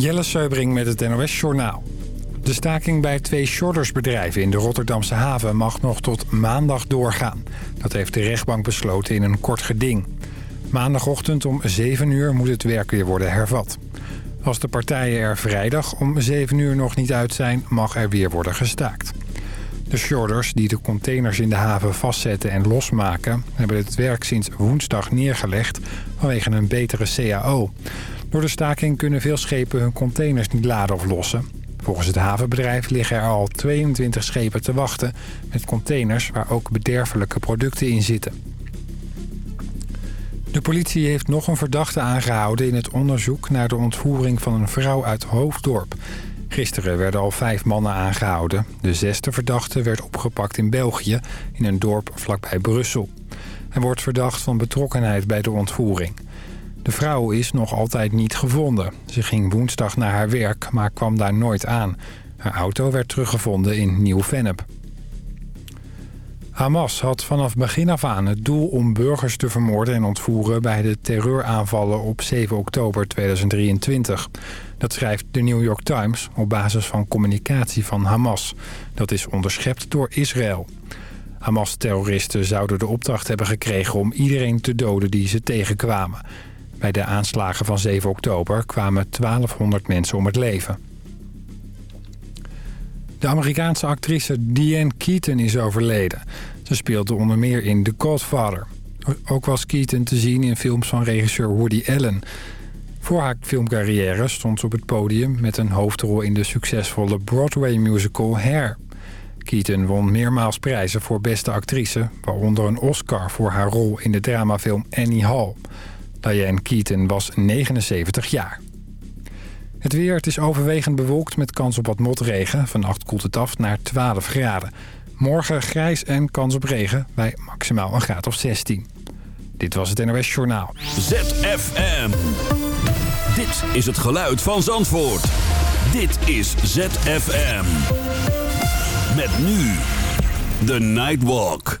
Jelle Seubring met het NOS Journaal. De staking bij twee shortersbedrijven in de Rotterdamse haven mag nog tot maandag doorgaan. Dat heeft de rechtbank besloten in een kort geding. Maandagochtend om 7 uur moet het werk weer worden hervat. Als de partijen er vrijdag om 7 uur nog niet uit zijn, mag er weer worden gestaakt. De shorters die de containers in de haven vastzetten en losmaken... hebben het werk sinds woensdag neergelegd vanwege een betere CAO. Door de staking kunnen veel schepen hun containers niet laden of lossen. Volgens het havenbedrijf liggen er al 22 schepen te wachten... met containers waar ook bederfelijke producten in zitten. De politie heeft nog een verdachte aangehouden in het onderzoek... naar de ontvoering van een vrouw uit Hoofddorp. Gisteren werden al vijf mannen aangehouden. De zesde verdachte werd opgepakt in België, in een dorp vlakbij Brussel. Hij wordt verdacht van betrokkenheid bij de ontvoering. De vrouw is nog altijd niet gevonden. Ze ging woensdag naar haar werk, maar kwam daar nooit aan. Haar auto werd teruggevonden in Nieuw-Vennep. Hamas had vanaf begin af aan het doel om burgers te vermoorden en ontvoeren... bij de terreuraanvallen op 7 oktober 2023. Dat schrijft de New York Times op basis van communicatie van Hamas. Dat is onderschept door Israël. Hamas-terroristen zouden de opdracht hebben gekregen om iedereen te doden die ze tegenkwamen. Bij de aanslagen van 7 oktober kwamen 1200 mensen om het leven. De Amerikaanse actrice Diane Keaton is overleden. Ze speelde onder meer in The Godfather. Ook was Keaton te zien in films van regisseur Woody Allen. Voor haar filmcarrière stond ze op het podium met een hoofdrol in de succesvolle Broadway-musical Hair. Keaton won meermaals prijzen voor beste actrice... waaronder een Oscar voor haar rol in de dramafilm Annie Hall. Diane Keaton was 79 jaar. Het weer, het is overwegend bewolkt met kans op wat motregen. Vannacht koelt het af naar 12 graden. Morgen grijs en kans op regen bij maximaal een graad of 16. Dit was het NOS Journaal. ZFM. Dit is het geluid van Zandvoort. Dit is ZFM. Met nu The Nightwalk.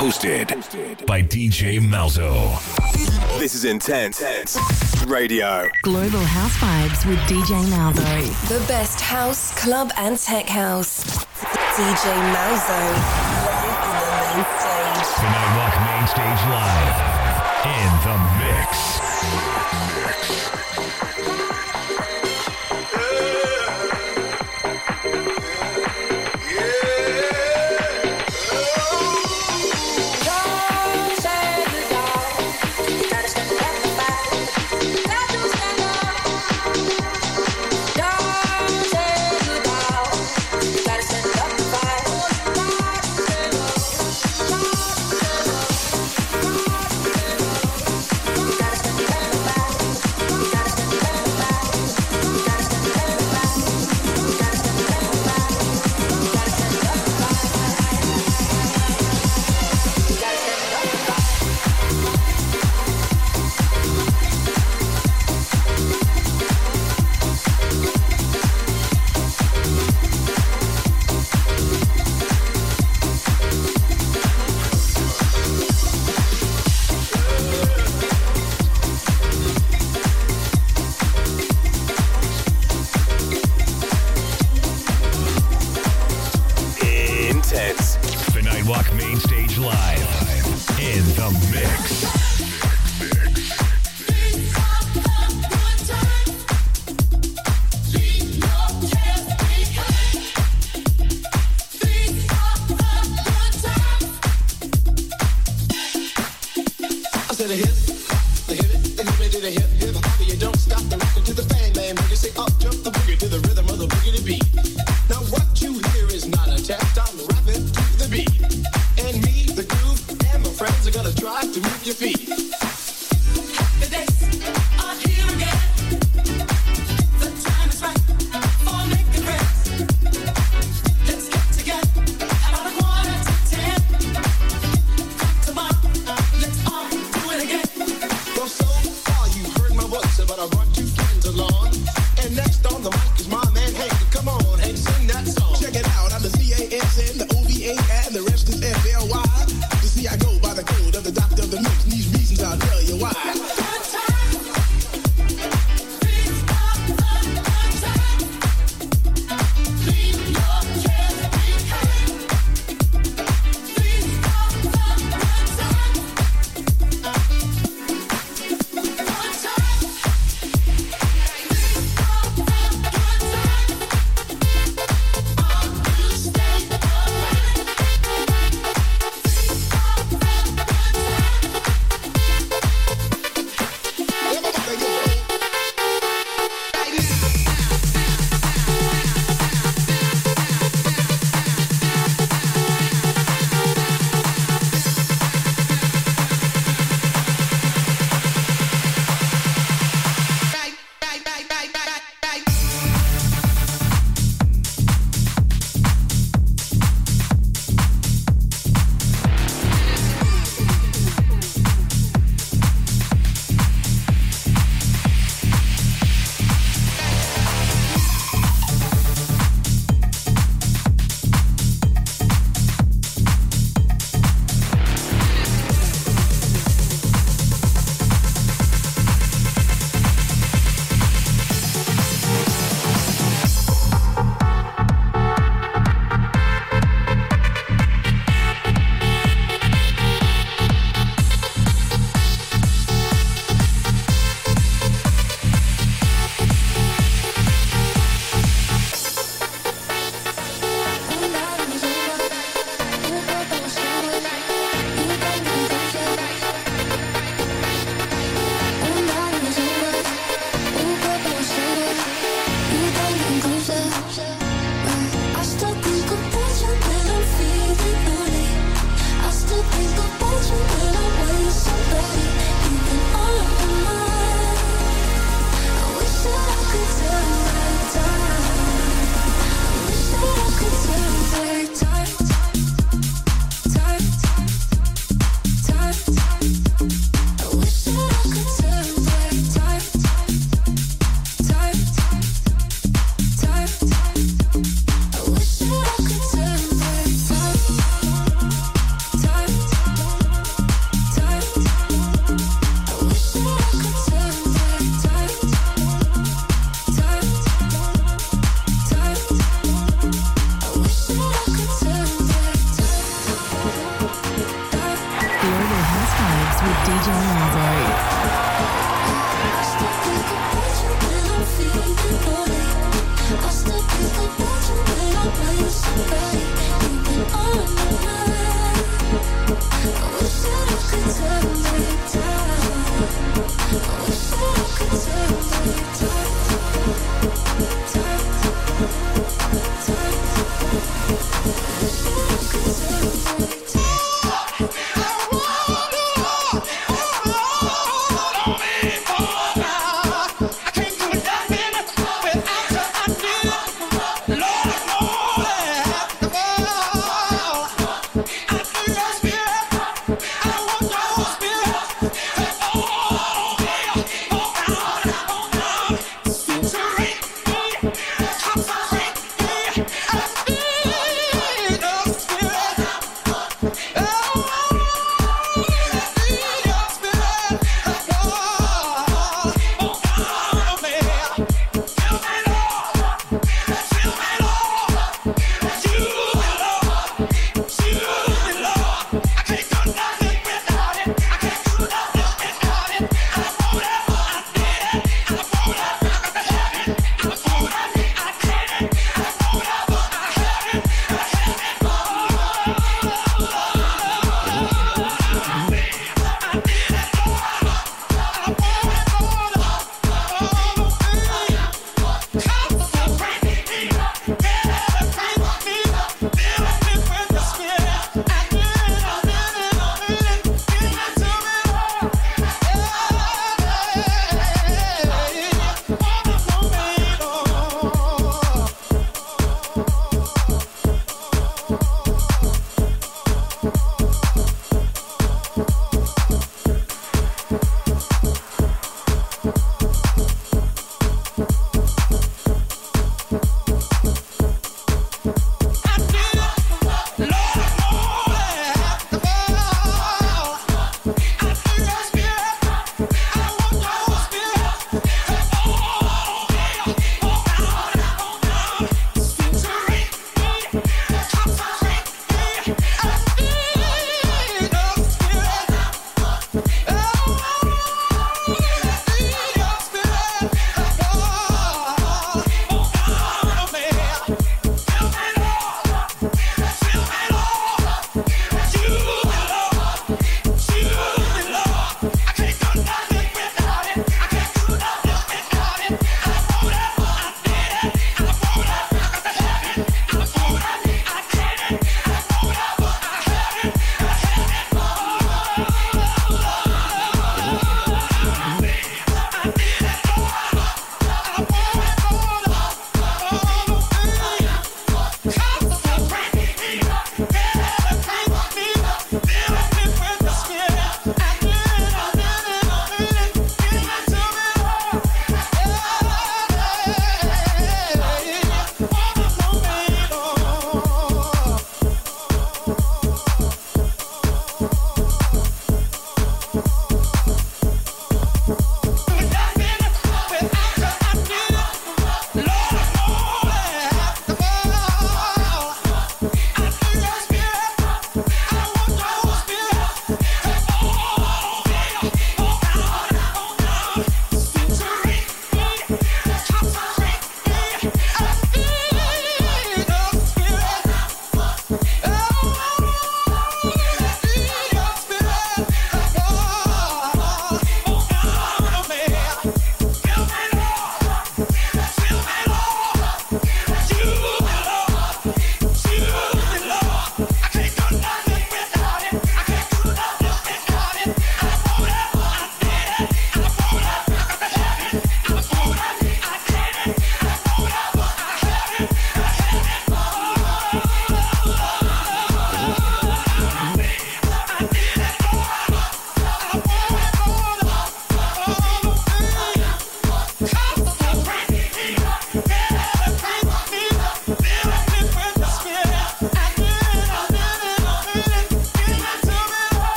Hosted by DJ Malzo. This is Intense Radio. Global House Vibes with DJ Malzo. The best house, club, and tech house. DJ Malzo. Live on the main stage. The Nightwalk Main Stage Live. In the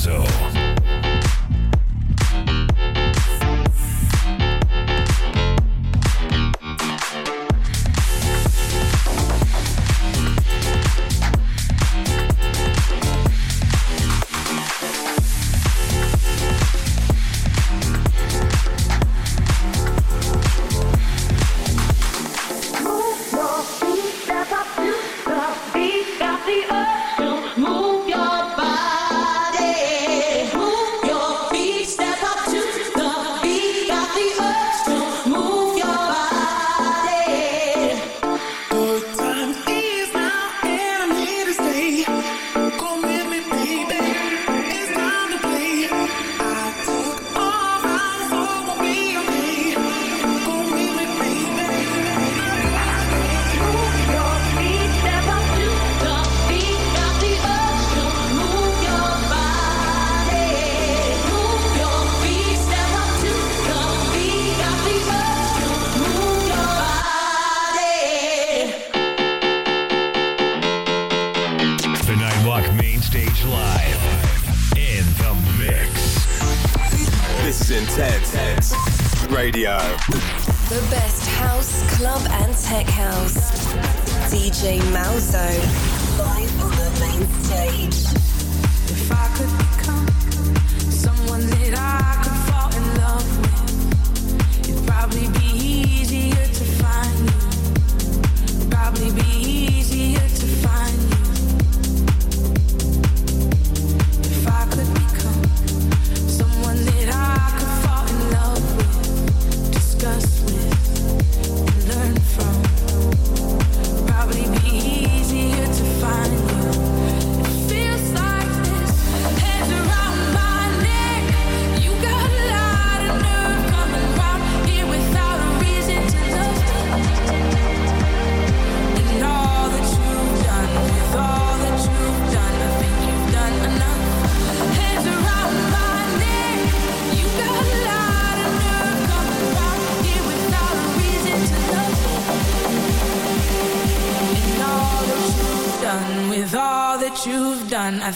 So.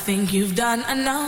think you've done enough.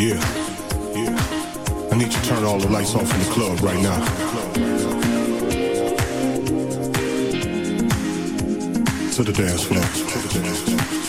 Yeah, yeah. I need you to turn all the lights off in the club right now. To the dance floor.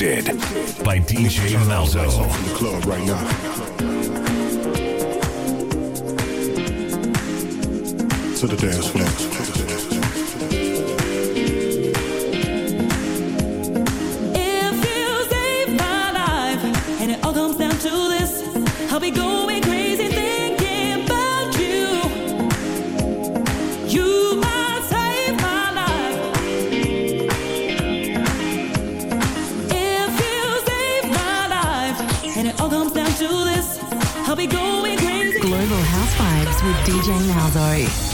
Twisted by DJ Malzo. Club right now. To the dance floor. If you safe, my life, and it all comes down to this. I'll be going crazy. Sorry.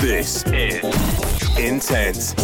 This is Intense.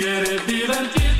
Quiere divertirse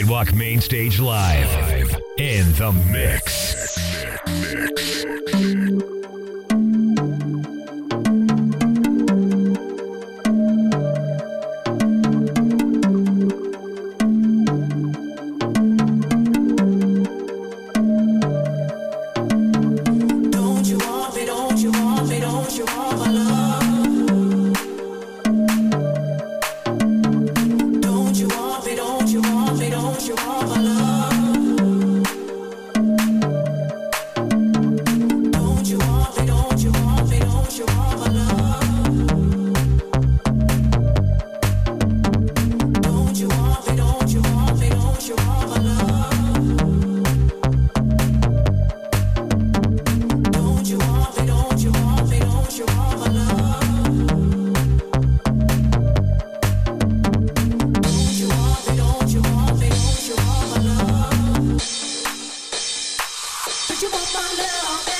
Nightwalk Main Stage Live. In the mix. My love?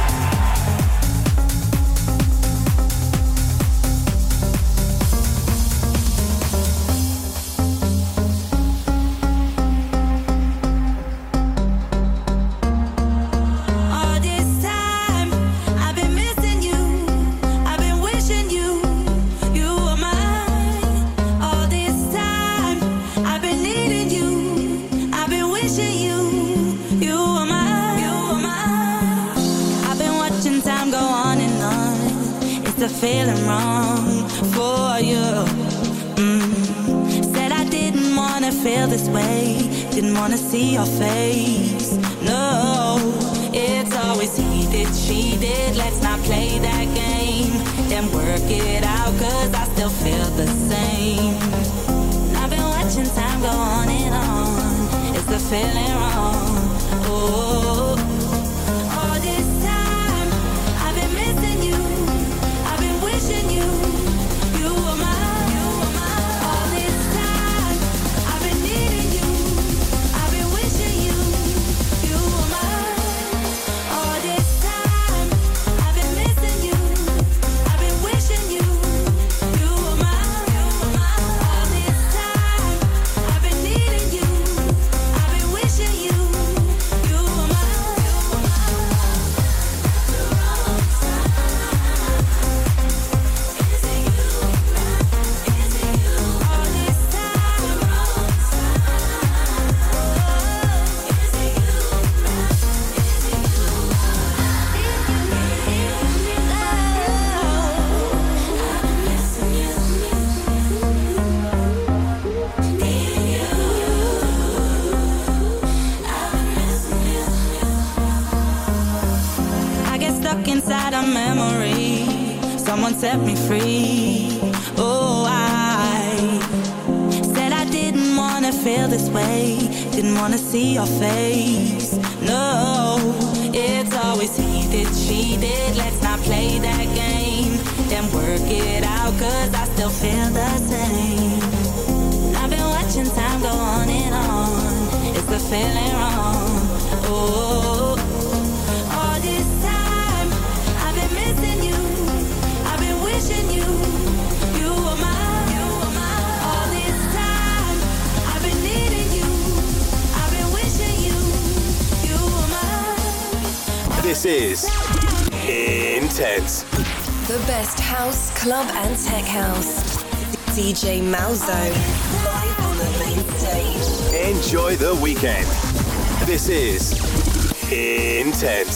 this way. Didn't wanna see your face. No, it's always he did, she did. Let's not play that game. Then work it out cause I still feel the same. I've been watching time go on and on. Is the feeling wrong? Oh didn't wanna see your face. No, it's always he she did. Let's not play that game. Then work it out, cause I still feel the same. I've been watching time go on and on. Is the feeling wrong? This is Intense. The best house, club, and tech house. DJ Malzo. Live on the main stage. Enjoy the weekend. This is Intense.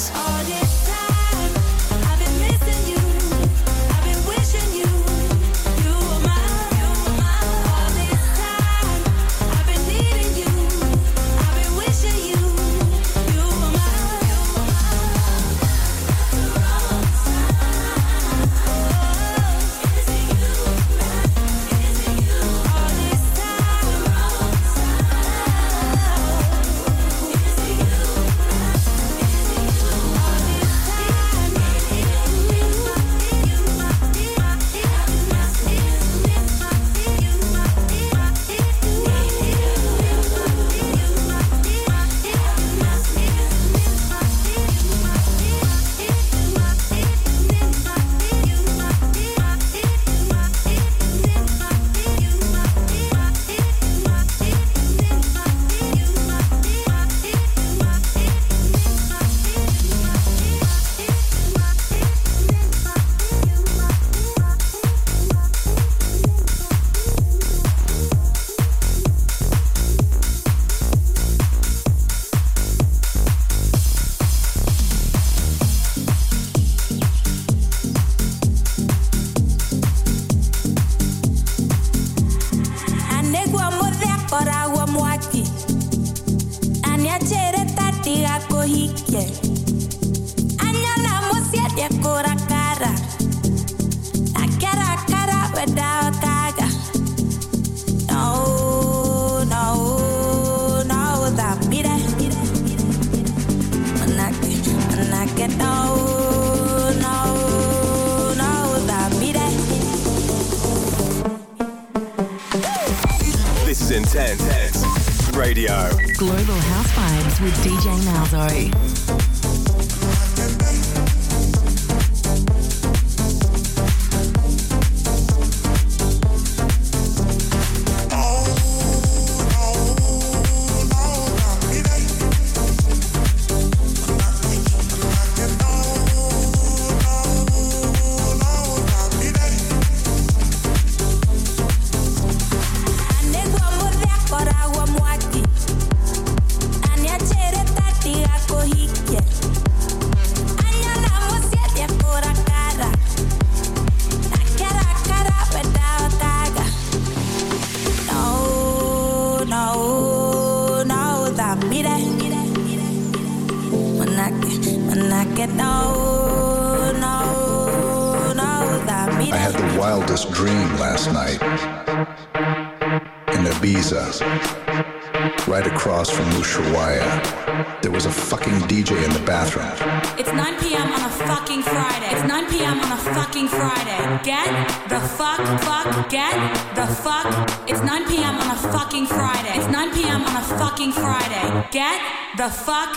Ushuaia, there was a fucking DJ in the bathroom. It's 9 p.m. on a fucking Friday. It's 9 p.m. on a fucking Friday. Get the fuck, fuck, get the fuck. It's 9 p.m. on a fucking Friday. It's 9 p.m. on a fucking Friday. Get the fuck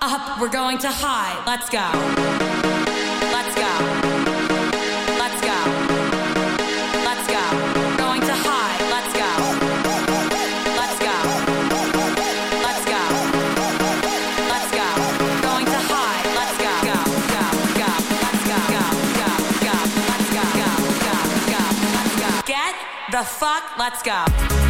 up. We're going to high. Let's go. The fuck. Let's go.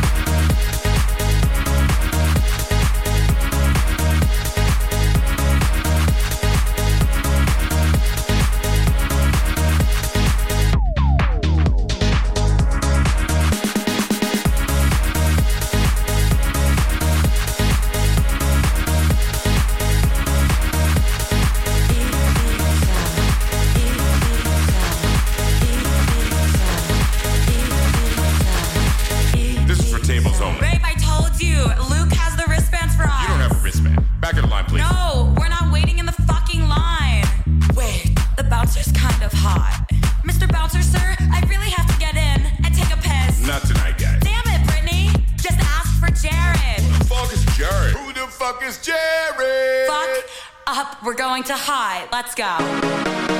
We're going to high. Let's go.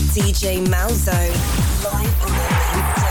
DJ Malzo. Live on the